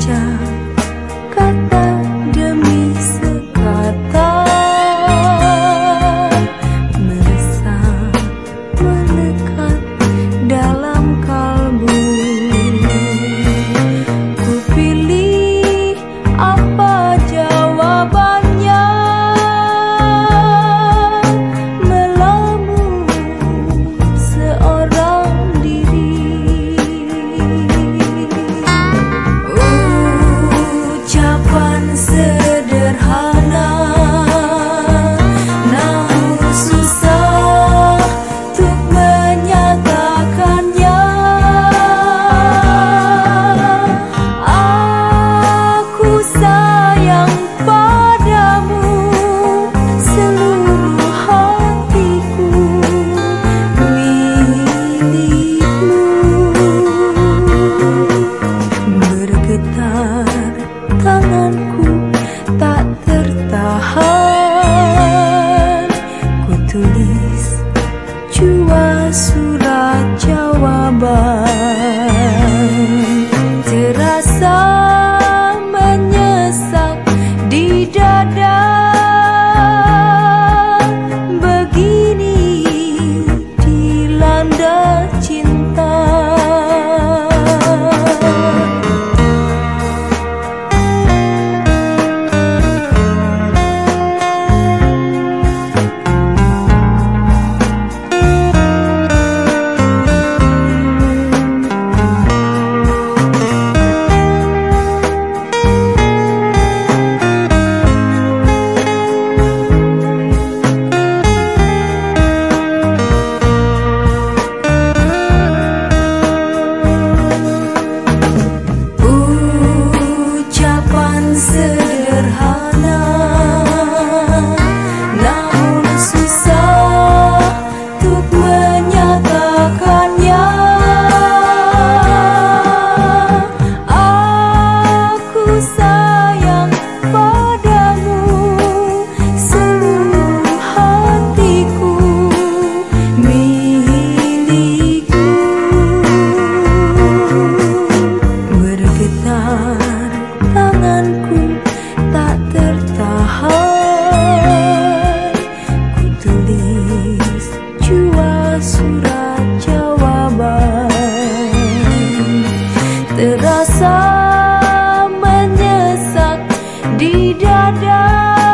家。Di dada